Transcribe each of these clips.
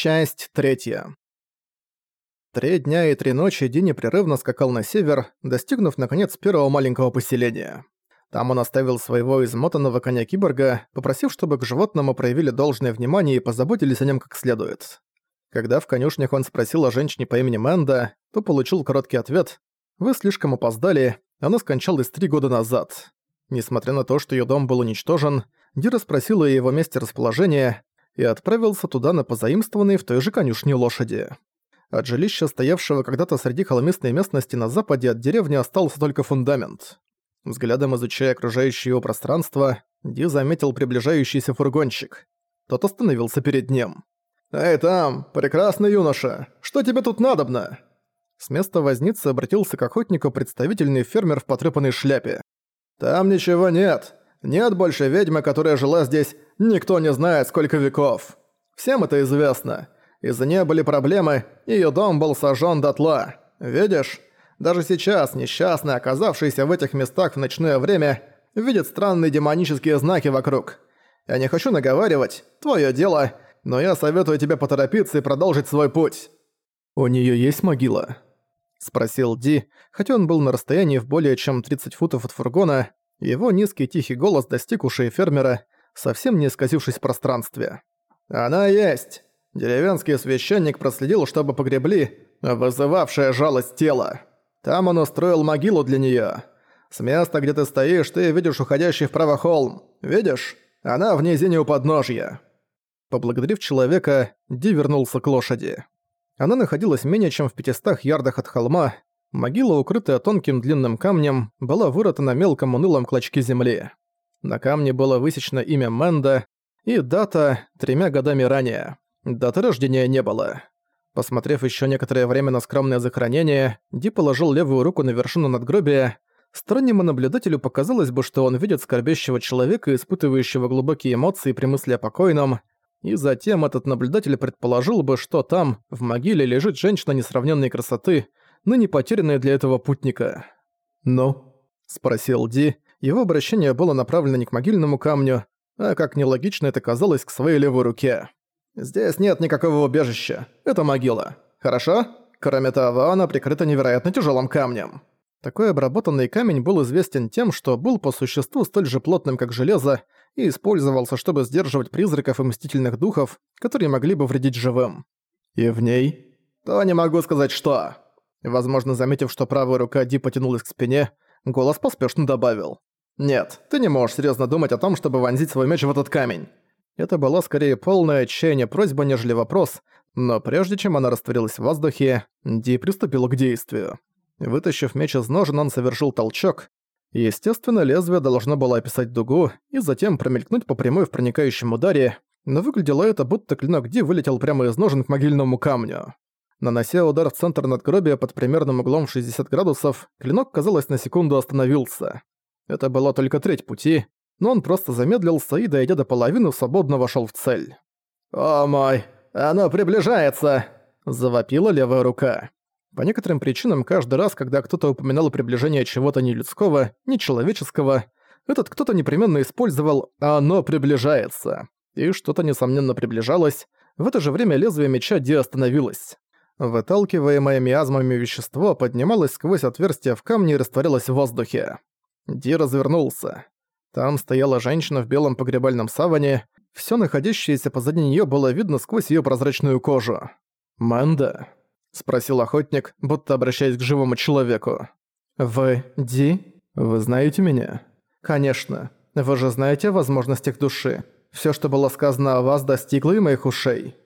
Часть третья. Три дня и три ночи Ди непрерывно скакал на север, достигнув, наконец, первого маленького поселения. Там он оставил своего измотанного коня-киборга, попросив, чтобы к животному проявили должное внимание и позаботились о нем как следует. Когда в конюшнях он спросил о женщине по имени Мэнда, то получил короткий ответ «Вы слишком опоздали, она скончалась три года назад». Несмотря на то, что ее дом был уничтожен, Ди расспросил о его месте расположения, и отправился туда на позаимствованные в той же конюшне лошади. От жилища, стоявшего когда-то среди холмистной местности на западе от деревни, остался только фундамент. Взглядом изучая окружающее его пространство, Ди заметил приближающийся фургончик. Тот остановился перед ним. «Эй, там, прекрасный юноша, что тебе тут надобно?» С места возницы обратился к охотнику представительный фермер в потрепанной шляпе. «Там ничего нет. Нет больше ведьмы, которая жила здесь никто не знает сколько веков. Всем это известно. Из-за нее были проблемы, её дом был сожжён дотла. Видишь? Даже сейчас несчастный, оказавшийся в этих местах в ночное время, видит странные демонические знаки вокруг. Я не хочу наговаривать, твоё дело, но я советую тебе поторопиться и продолжить свой путь. «У неё есть могила?» — спросил Ди, хотя он был на расстоянии в более чем 30 футов от фургона, его низкий тихий голос достиг ушей фермера, совсем не исказившись в пространстве. «Она есть! Деревенский священник проследил, чтобы погребли вызывавшее жалость тело. Там он устроил могилу для неё. С места, где ты стоишь, ты видишь уходящий вправо холм. Видишь? Она в низине у подножья». Поблагодарив человека, Ди вернулся к лошади. Она находилась менее чем в 500 ярдах от холма, Могила, укрытая тонким длинным камнем, была вырыта на мелком унылом клочке земли. На камне было высечено имя Мэнда и дата тремя годами ранее. Даты рождения не было. Посмотрев еще некоторое время на скромное захоронение, Ди положил левую руку на вершину надгробия. Стороннему наблюдателю показалось бы, что он видит скорбящего человека, испытывающего глубокие эмоции при мысли о покойном, и затем этот наблюдатель предположил бы, что там, в могиле, лежит женщина несравненной красоты, но не потерянная для этого путника. «Ну?» – спросил Ди. Его обращение было направлено не к могильному камню, а, как нелогично это казалось, к своей левой руке. «Здесь нет никакого убежища. Это могила. Хорошо? Кроме того, она прикрыта невероятно тяжелым камнем». Такой обработанный камень был известен тем, что был по существу столь же плотным, как железо, и использовался, чтобы сдерживать призраков и мстительных духов, которые могли бы вредить живым. И в ней... То не могу сказать что. Возможно, заметив, что правая рука Ди потянулась к спине, голос поспешно добавил. «Нет, ты не можешь серьезно думать о том, чтобы вонзить свой меч в этот камень». Это была скорее полная отчаяния просьба, нежели вопрос, но прежде чем она растворилась в воздухе, Ди приступил к действию. Вытащив меч из ножен, он совершил толчок. Естественно, лезвие должно было описать дугу и затем промелькнуть по прямой в проникающем ударе, но выглядело это, будто клинок Ди вылетел прямо из ножен к могильному камню. Нанося удар в центр надгробия под примерным углом в 60 градусов, клинок, казалось, на секунду остановился. Это была только треть пути, но он просто замедлился и, дойдя до половины, свободно вошел в цель. «О мой, оно приближается!» – завопила левая рука. По некоторым причинам, каждый раз, когда кто-то упоминал приближение чего-то нелюдского, нечеловеческого, этот кто-то непременно использовал «оно приближается». И что-то, несомненно, приближалось. В это же время лезвие меча Ди остановилось. Выталкиваемое миазмами вещество поднималось сквозь отверстие в камне и растворялось в воздухе. Ди развернулся. Там стояла женщина в белом погребальном саване, всё находящееся позади неё было видно сквозь её прозрачную кожу. «Манда?» — спросил охотник, будто обращаясь к живому человеку. «Вы Ди? Вы знаете меня?» «Конечно. Вы же знаете о возможностях души. Всё, что было сказано о вас, достигло и моих ушей».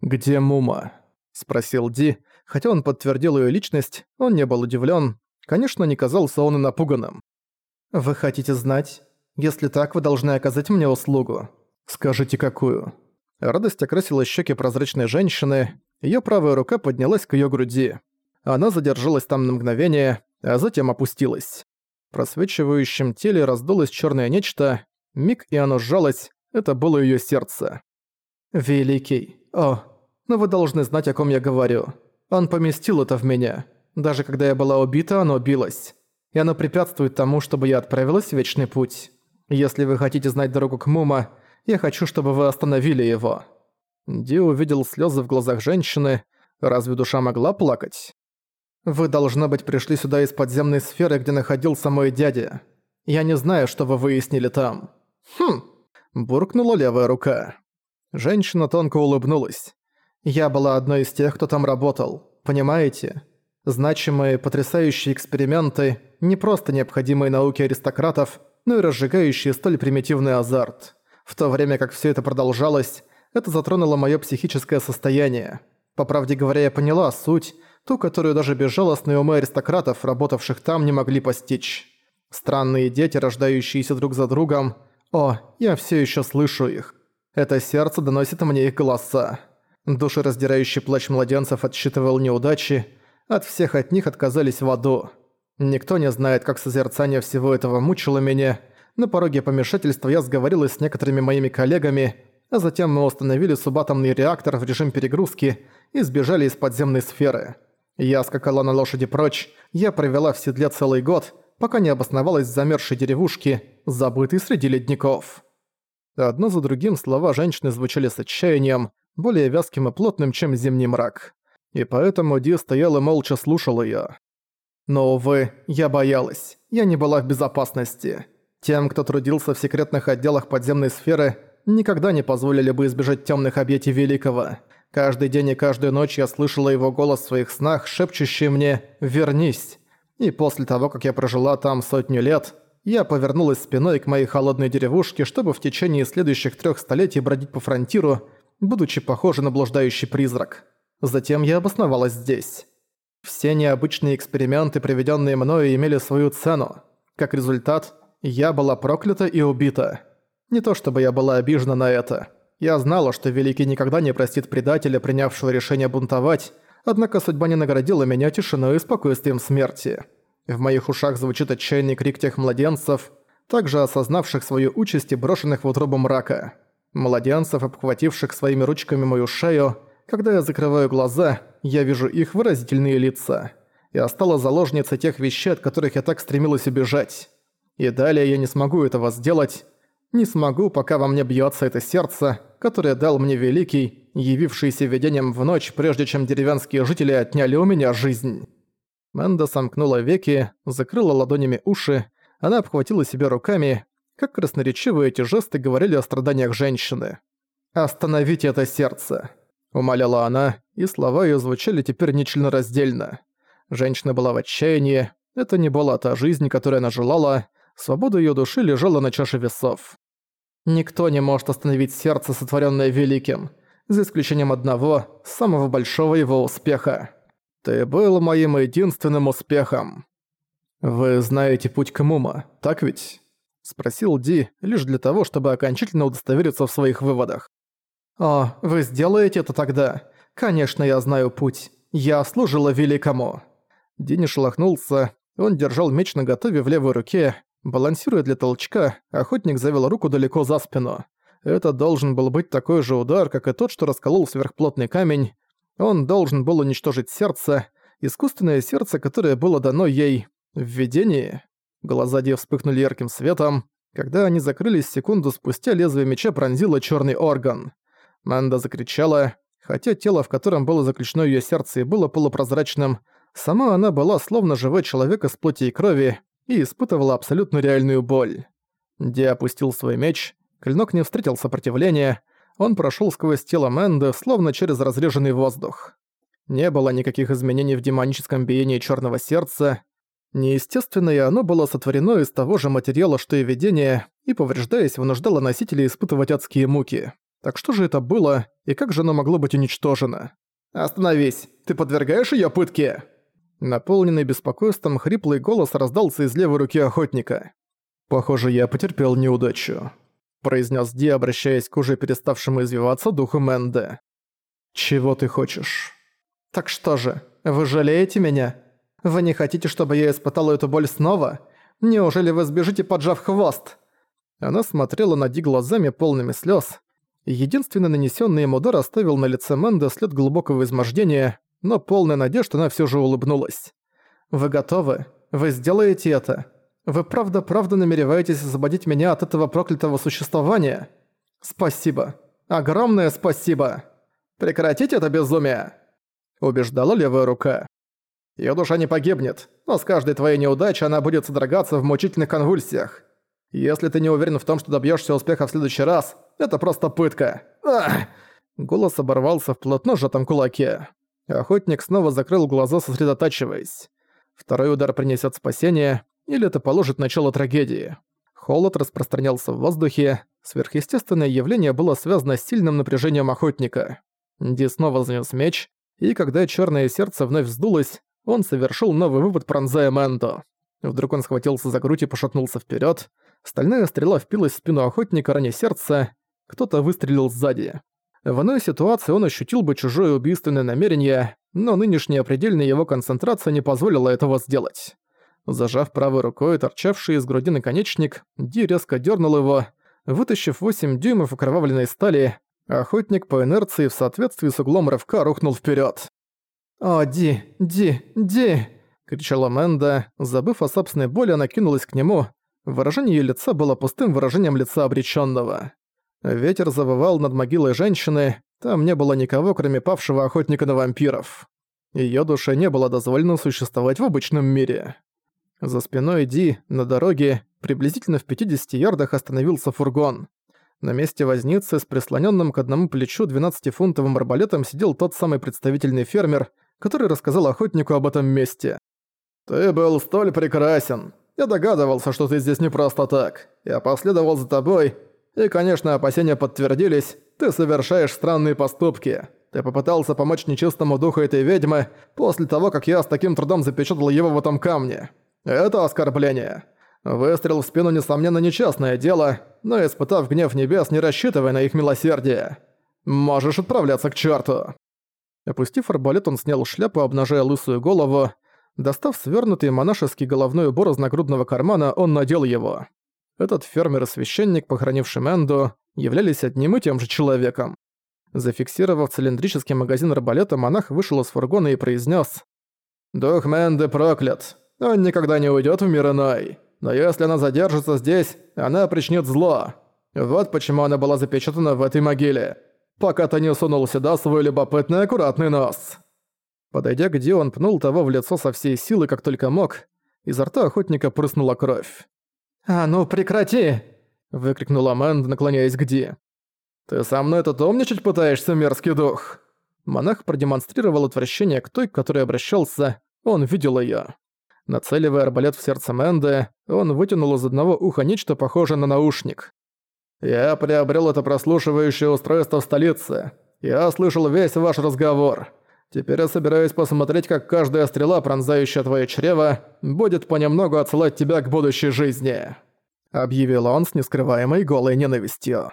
«Где Мума?» Спросил Ди. Хотя он подтвердил ее личность, он не был удивлен. Конечно, не казался он и напуганным. «Вы хотите знать? Если так, вы должны оказать мне услугу. Скажите, какую?» Радость окрасила щеки прозрачной женщины, ее правая рука поднялась к ее груди. Она задержалась там на мгновение, а затем опустилась. В просвечивающем теле раздулось черное нечто, миг и оно сжалось, это было ее сердце. «Великий, о, но вы должны знать, о ком я говорю. Он поместил это в меня. Даже когда я была убита, оно билось. И оно препятствует тому, чтобы я отправилась в Вечный Путь. Если вы хотите знать дорогу к Мума, я хочу, чтобы вы остановили его». Ди увидел слезы в глазах женщины. Разве душа могла плакать? «Вы, должно быть, пришли сюда из подземной сферы, где находился мой дядя. Я не знаю, что вы выяснили там». «Хм!» – буркнула левая рука. Женщина тонко улыбнулась. «Я была одной из тех, кто там работал. Понимаете? Значимые, потрясающие эксперименты, не просто необходимые науке аристократов, но и разжигающие столь примитивный азарт. В то время как все это продолжалось, это затронуло мое психическое состояние. По правде говоря, я поняла суть, ту, которую даже безжалостные умы аристократов, работавших там, не могли постичь. Странные дети, рождающиеся друг за другом. О, я все еще слышу их. Это сердце доносит мне их голоса. Душераздирающий плач младенцев отсчитывал неудачи, от всех от них отказались в аду. Никто не знает, как созерцание всего этого мучило меня. На пороге помешательства я сговорилась с некоторыми моими коллегами, а затем мы установили субатомный реактор в режим перегрузки и сбежали из подземной сферы. Я скакала на лошади прочь, я провела в седле целый год, пока не обосновалась в замерзшей деревушке, забытой среди ледников. Одно за другим слова женщины звучали с отчаянием, более вязким и плотным, чем зимний мрак и поэтому Ди стоял и молча слушал её. Но, увы, я боялась. Я не была в безопасности. Тем, кто трудился в секретных отделах подземной сферы, никогда не позволили бы избежать тёмных объятий Великого. Каждый день и каждую ночь я слышала его голос в своих снах, шепчущий мне «Вернись». И после того, как я прожила там сотню лет, я повернулась спиной к моей холодной деревушке, чтобы в течение следующих трёх столетий бродить по фронтиру, будучи похожа на блуждающий призрак. Затем я обосновалась здесь. Все необычные эксперименты, проведенные мною, имели свою цену. Как результат, я была проклята и убита. Не то чтобы я была обижена на это. Я знала, что Великий никогда не простит предателя, принявшего решение бунтовать, однако судьба не наградила меня тишиной и спокойствием смерти. В моих ушах звучит отчаянный крик тех младенцев, также осознавших свою участь и брошенных в утробу мрака. Младенцев, обхвативших своими ручками мою шею, когда я закрываю глаза, я вижу их выразительные лица. Я стала заложницей тех вещей, от которых я так стремилась убежать. И далее я не смогу этого сделать. Не смогу, пока во мне бьется это сердце, которое дал мне Великий, явившийся видением в ночь, прежде чем деревенские жители отняли у меня жизнь. Мэнда сомкнула веки, закрыла ладонями уши, она обхватила себя руками, как красноречивые эти жесты говорили о страданиях женщины. «Остановите это сердце!» Умоляла она, и слова её звучали теперь нечленораздельно. Женщина была в отчаянии, это не была та жизнь, которую она желала, свобода её души лежала на чаше весов. Никто не может остановить сердце, сотворённое великим, за исключением одного, самого большого его успеха. Ты был моим единственным успехом. Вы знаете путь к Мума, так ведь? Спросил Ди, лишь для того, чтобы окончательно удостовериться в своих выводах. «О, вы сделаете это тогда? Конечно, я знаю путь. Я служила великому». Дини шелохнулся, он держал меч наготове в левой руке. Балансируя для толчка, охотник завел руку далеко за спину. Это должен был быть такой же удар, как и тот, что расколол сверхплотный камень. Он должен был уничтожить сердце, искусственное сердце, которое было дано ей в видении. Глаза Ди вспыхнули ярким светом. Когда они закрылись секунду спустя, лезвие меча пронзило черный орган. Манда закричала, хотя тело, в котором было заключено её сердце, и было полупрозрачным, сама она была словно живой человек из плоти и крови и испытывала абсолютно реальную боль. Ди опустил свой меч, клинок не встретил сопротивления, он прошёл сквозь тело Мэнды, словно через разреженный воздух. Не было никаких изменений в демоническом биении чёрного сердца, неестественное оно было сотворено из того же материала, что и видение, и, повреждаясь, вынуждало носителей испытывать адские муки. Так что же это было, и как же оно могло быть уничтожено? «Остановись! Ты подвергаешь её пытке?» Наполненный беспокойством, хриплый голос раздался из левой руки охотника. «Похоже, я потерпел неудачу», — произнес Ди, обращаясь к уже переставшему извиваться духу Мэнде. «Чего ты хочешь?» «Так что же, вы жалеете меня? Вы не хотите, чтобы я испытала эту боль снова? Неужели вы сбежите, поджав хвост?» Она смотрела на Ди глазами полными слез, Единственный нанесенный ему удар оставил на лице Мэнда след глубокого измождения, но полная надежда она все же улыбнулась. «Вы готовы? Вы сделаете это? Вы правда-правда намереваетесь освободить меня от этого проклятого существования? Спасибо. Огромное спасибо!» Прекратите это безумие!» Убеждала левая рука. Её душа не погибнет, но с каждой твоей неудачей она будет содрогаться в мучительных конвульсиях. Если ты не уверен в том, что добьёшься успеха в следующий раз, это просто пытка. Ах! Голос оборвался в плотно сжатом кулаке. Охотник снова закрыл глаза, сосредотачиваясь. Второй удар принесет спасение, или это положит начало трагедии. Холод распространялся в воздухе, сверхъестественное явление было связано с сильным напряжением охотника. Ди снова занес меч, и когда черное сердце вновь вздулось, он совершил новый выпад, пронзая Мэндо. Вдруг он схватился за грудь и пошатнулся вперед. Стальная стрела впилась в спину охотника, раня сердца. Кто-то выстрелил сзади. В иной ситуации он ощутил бы чужое убийственное намерение, но нынешняя предельная его концентрация не позволила этого сделать. Зажав правой рукой торчавший из груди наконечник, Ди резко дернул его, вытащив 8 дюймов окровавленной стали, охотник по инерции в соответствии с углом рывка рухнул вперед. «О, Ди, Ди, Ди!» — кричала Мэнда. Забыв о собственной боли, она кинулась к нему. Выражение её лица было пустым выражением лица обречённого. Ветер завывал над могилой женщины, там не было никого, кроме павшего охотника на вампиров. Её душе не было дозволено существовать в обычном мире. За спиной Ди, на дороге, приблизительно в 50 ярдах остановился фургон. На месте возницы с прислоненным к одному плечу 12-фунтовым арбалетом сидел тот самый представительный фермер, который рассказал охотнику об этом месте. «Ты был столь прекрасен. Я догадывался, что ты здесь не просто так. Я последовал за тобой, и, конечно, опасения подтвердились, ты совершаешь странные поступки. Ты попытался помочь нечистому духу этой ведьмы после того, как я с таким трудом запечатал его в этом камне. Это оскорбление. Выстрел в спину, несомненно, нечестное дело, но испытав гнев небес, не рассчитывай на их милосердие. Можешь отправляться к черту. Опустив арбалет, он снял шляпу, обнажая лысую голову. Достав свернутый монашеский головной убор из нагрудного кармана, он надел его. Этот фермер и священник, похоронивший Мэнду, являлись одним и тем же человеком. Зафиксировав цилиндрический магазин арбалета, монах вышел из фургона и произнес: «Дух Мэнды проклят. Он никогда не уйдет в мир иной. Но если она задержится здесь, она причинит зло. Вот почему она была запечатана в этой могиле. Пока ты не сунул сюда свой любопытный аккуратный нос». Подойдя к Ди, он пнул того в лицо со всей силы, как только мог. Изо рта охотника прыснула кровь. «А ну прекрати!» – выкрикнула Мэнд, наклоняясь к Ди. «Ты со мной тут умничать пытаешься, мерзкий дух?» Монах продемонстрировал отвращение к той, к которой обращался, он видел её. Нацеливая арбалет в сердце Мэнды, он вытянул из одного уха нечто похожее на наушник. «Я приобрел это прослушивающее устройство в столице. Я слышал весь ваш разговор. Теперь я собираюсь посмотреть, как каждая стрела, пронзающая твое чрево, будет понемногу отсылать тебя к будущей жизни», — объявил он с нескрываемой голой ненавистью.